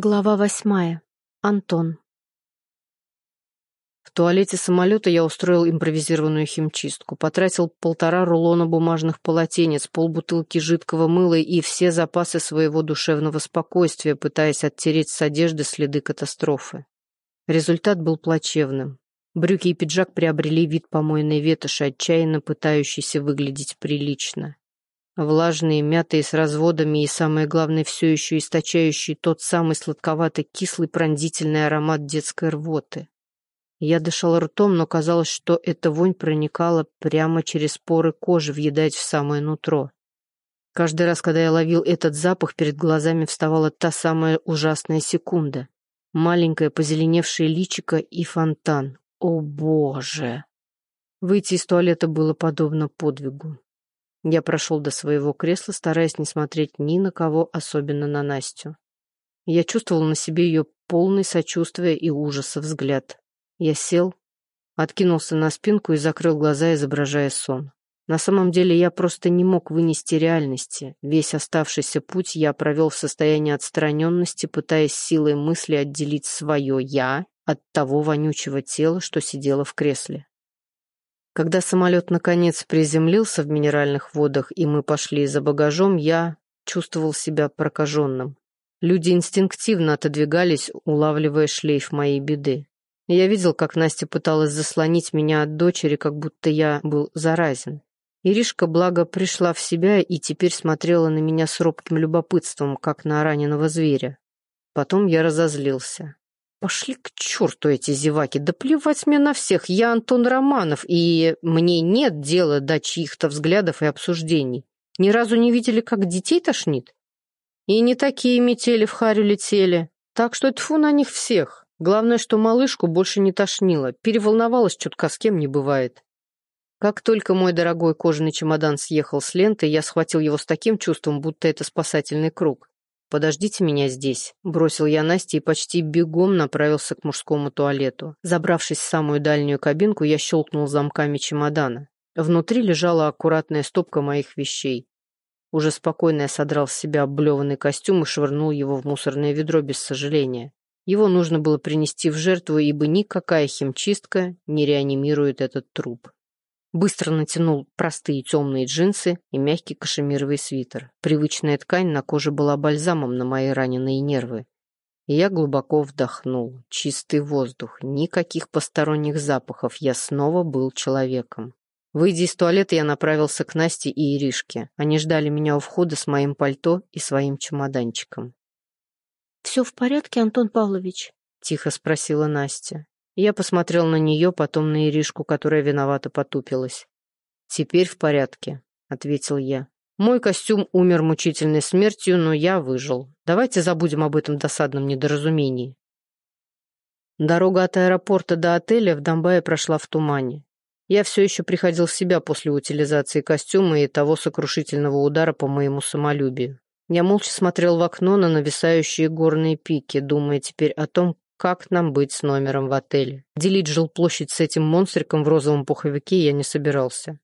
Глава восьмая. Антон. В туалете самолета я устроил импровизированную химчистку, потратил полтора рулона бумажных полотенец, полбутылки жидкого мыла и все запасы своего душевного спокойствия, пытаясь оттереть с одежды следы катастрофы. Результат был плачевным. Брюки и пиджак приобрели вид помойной ветоши, отчаянно пытающейся выглядеть прилично влажные, мятые с разводами и, самое главное, все еще источающие тот самый сладковато-кислый пронзительный аромат детской рвоты. Я дышал ртом, но казалось, что эта вонь проникала прямо через поры кожи, въедать в самое нутро. Каждый раз, когда я ловил этот запах, перед глазами вставала та самая ужасная секунда. Маленькое позеленевшее личико и фонтан. О, Боже! Выйти из туалета было подобно подвигу. Я прошел до своего кресла, стараясь не смотреть ни на кого, особенно на Настю. Я чувствовал на себе ее полный сочувствия и ужаса взгляд. Я сел, откинулся на спинку и закрыл глаза, изображая сон. На самом деле я просто не мог вынести реальности. Весь оставшийся путь я провел в состоянии отстраненности, пытаясь силой мысли отделить свое «я» от того вонючего тела, что сидело в кресле. Когда самолет наконец приземлился в минеральных водах, и мы пошли за багажом, я чувствовал себя прокаженным. Люди инстинктивно отодвигались, улавливая шлейф моей беды. Я видел, как Настя пыталась заслонить меня от дочери, как будто я был заразен. Иришка, благо, пришла в себя и теперь смотрела на меня с робким любопытством, как на раненого зверя. Потом я разозлился. Пошли к черту эти зеваки, да плевать мне на всех, я Антон Романов, и мне нет дела до чьих-то взглядов и обсуждений. Ни разу не видели, как детей тошнит? И не такие метели в харю летели, так что тьфу на них всех. Главное, что малышку больше не тошнило, переволновалась чутка, с кем не бывает. Как только мой дорогой кожаный чемодан съехал с ленты, я схватил его с таким чувством, будто это спасательный круг. «Подождите меня здесь», — бросил я Насте и почти бегом направился к мужскому туалету. Забравшись в самую дальнюю кабинку, я щелкнул замками чемодана. Внутри лежала аккуратная стопка моих вещей. Уже спокойно я содрал с себя облеванный костюм и швырнул его в мусорное ведро без сожаления. Его нужно было принести в жертву, ибо никакая химчистка не реанимирует этот труп. Быстро натянул простые темные джинсы и мягкий кашемировый свитер. Привычная ткань на коже была бальзамом на мои раненые нервы. И я глубоко вдохнул. Чистый воздух, никаких посторонних запахов. Я снова был человеком. Выйдя из туалета, я направился к Насте и Иришке. Они ждали меня у входа с моим пальто и своим чемоданчиком. «Все в порядке, Антон Павлович?» — тихо спросила Настя. Я посмотрел на нее, потом на Иришку, которая виновато потупилась. «Теперь в порядке», — ответил я. «Мой костюм умер мучительной смертью, но я выжил. Давайте забудем об этом досадном недоразумении». Дорога от аэропорта до отеля в Донбайе прошла в тумане. Я все еще приходил в себя после утилизации костюма и того сокрушительного удара по моему самолюбию. Я молча смотрел в окно на нависающие горные пики, думая теперь о том, как нам быть с номером в отеле. Делить жилплощадь с этим монстриком в розовом пуховике я не собирался.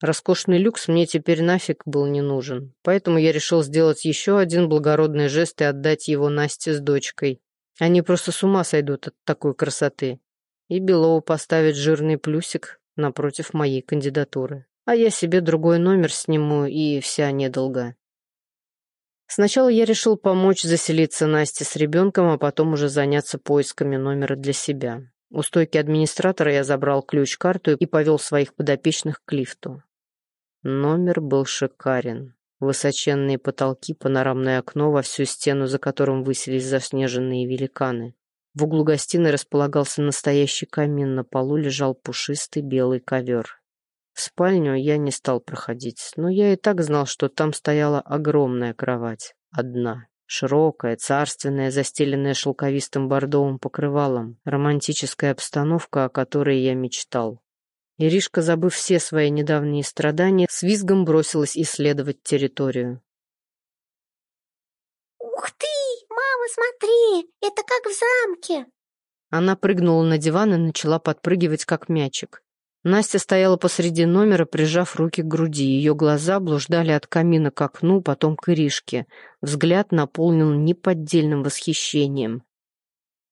Роскошный люкс мне теперь нафиг был не нужен, поэтому я решил сделать еще один благородный жест и отдать его Насте с дочкой. Они просто с ума сойдут от такой красоты. И Белову поставить жирный плюсик напротив моей кандидатуры. А я себе другой номер сниму, и вся недолга. Сначала я решил помочь заселиться Насте с ребенком, а потом уже заняться поисками номера для себя. У стойки администратора я забрал ключ-карту и повел своих подопечных к лифту. Номер был шикарен. Высоченные потолки, панорамное окно во всю стену, за которым высились заснеженные великаны. В углу гостиной располагался настоящий камин, на полу лежал пушистый белый ковер. В спальню я не стал проходить, но я и так знал, что там стояла огромная кровать. Одна. Широкая, царственная, застеленная шелковистым бордовым покрывалом. Романтическая обстановка, о которой я мечтал. Иришка, забыв все свои недавние страдания, с визгом бросилась исследовать территорию. «Ух ты! Мама, смотри! Это как в замке!» Она прыгнула на диван и начала подпрыгивать, как мячик. Настя стояла посреди номера, прижав руки к груди. Ее глаза блуждали от камина к окну, потом к Иришке. Взгляд наполнил неподдельным восхищением.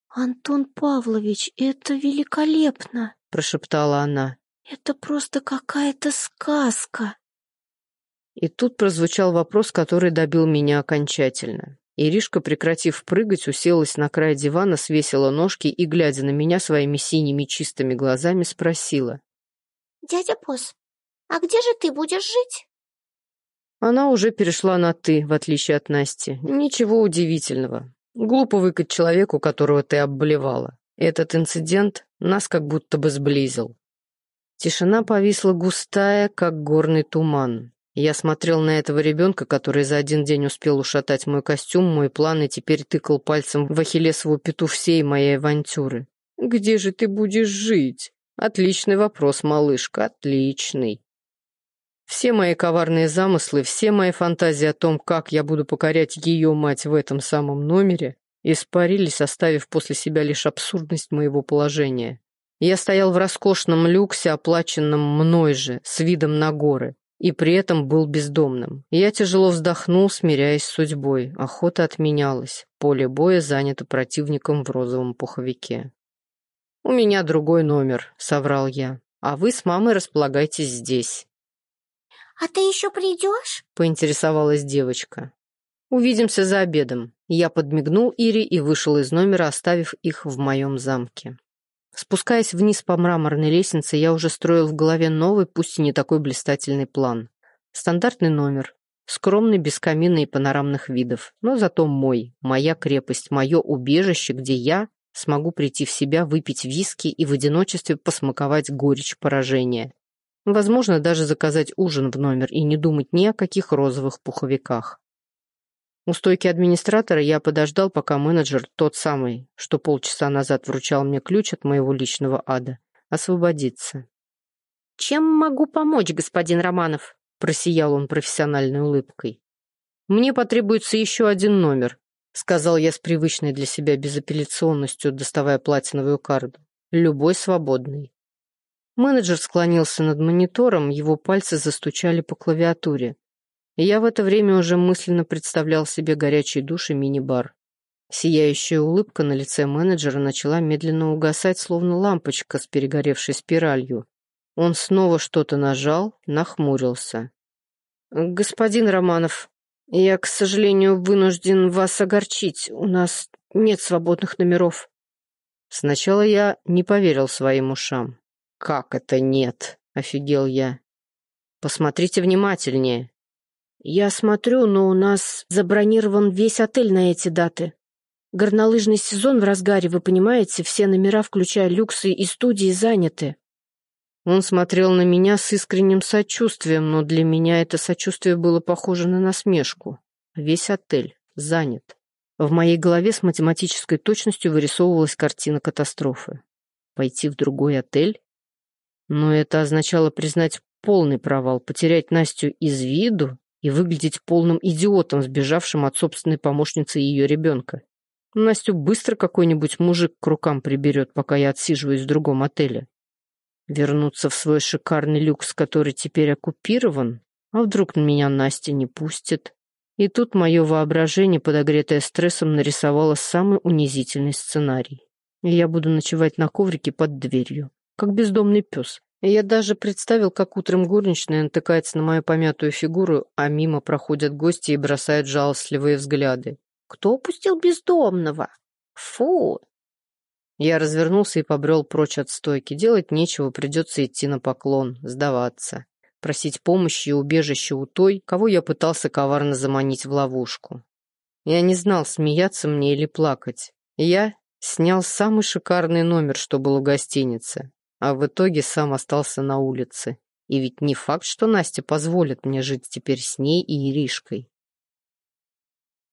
«Антон Павлович, это великолепно!» — прошептала она. «Это просто какая-то сказка!» И тут прозвучал вопрос, который добил меня окончательно. Иришка, прекратив прыгать, уселась на край дивана, свесила ножки и, глядя на меня своими синими чистыми глазами, спросила. «Дядя Босс, а где же ты будешь жить?» Она уже перешла на «ты», в отличие от Насти. Ничего удивительного. Глупо выкать человеку, которого ты обблевала. Этот инцидент нас как будто бы сблизил. Тишина повисла густая, как горный туман. Я смотрел на этого ребенка, который за один день успел ушатать мой костюм, мой план и теперь тыкал пальцем в ахиллесову пету всей моей авантюры. «Где же ты будешь жить?» Отличный вопрос, малышка, отличный. Все мои коварные замыслы, все мои фантазии о том, как я буду покорять ее мать в этом самом номере, испарились, оставив после себя лишь абсурдность моего положения. Я стоял в роскошном люксе, оплаченном мной же, с видом на горы, и при этом был бездомным. Я тяжело вздохнул, смиряясь с судьбой. Охота отменялась. Поле боя занято противником в розовом пуховике. «У меня другой номер», — соврал я. «А вы с мамой располагайтесь здесь». «А ты еще придешь?» — поинтересовалась девочка. «Увидимся за обедом». Я подмигнул Ире и вышел из номера, оставив их в моем замке. Спускаясь вниз по мраморной лестнице, я уже строил в голове новый, пусть и не такой блистательный план. Стандартный номер, скромный, без камина и панорамных видов, но зато мой, моя крепость, мое убежище, где я смогу прийти в себя, выпить виски и в одиночестве посмаковать горечь поражения. Возможно, даже заказать ужин в номер и не думать ни о каких розовых пуховиках. У стойки администратора я подождал, пока менеджер, тот самый, что полчаса назад вручал мне ключ от моего личного ада, освободится. «Чем могу помочь, господин Романов?» – просиял он профессиональной улыбкой. «Мне потребуется еще один номер», сказал я с привычной для себя безапелляционностью, доставая платиновую карту. Любой свободный. Менеджер склонился над монитором, его пальцы застучали по клавиатуре. Я в это время уже мысленно представлял себе горячий душ и мини-бар. Сияющая улыбка на лице менеджера начала медленно угасать, словно лампочка с перегоревшей спиралью. Он снова что-то нажал, нахмурился. «Господин Романов, «Я, к сожалению, вынужден вас огорчить. У нас нет свободных номеров». Сначала я не поверил своим ушам. «Как это нет?» — офигел я. «Посмотрите внимательнее». «Я смотрю, но у нас забронирован весь отель на эти даты. Горнолыжный сезон в разгаре, вы понимаете, все номера, включая люксы и студии, заняты». Он смотрел на меня с искренним сочувствием, но для меня это сочувствие было похоже на насмешку. Весь отель занят. В моей голове с математической точностью вырисовывалась картина катастрофы. Пойти в другой отель? Но это означало признать полный провал, потерять Настю из виду и выглядеть полным идиотом, сбежавшим от собственной помощницы и ее ребенка. Настю быстро какой-нибудь мужик к рукам приберет, пока я отсиживаюсь в другом отеле. Вернуться в свой шикарный люкс, который теперь оккупирован? А вдруг меня Настя не пустит? И тут мое воображение, подогретое стрессом, нарисовало самый унизительный сценарий. Я буду ночевать на коврике под дверью, как бездомный пес. Я даже представил, как утром горничная натыкается на мою помятую фигуру, а мимо проходят гости и бросают жалостливые взгляды. «Кто упустил бездомного? Фу, я развернулся и побрел прочь от стойки. Делать нечего, придется идти на поклон, сдаваться. Просить помощи и убежища у той, кого я пытался коварно заманить в ловушку. Я не знал, смеяться мне или плакать. Я снял самый шикарный номер, что был у гостиницы, а в итоге сам остался на улице. И ведь не факт, что Настя позволит мне жить теперь с ней и Иришкой.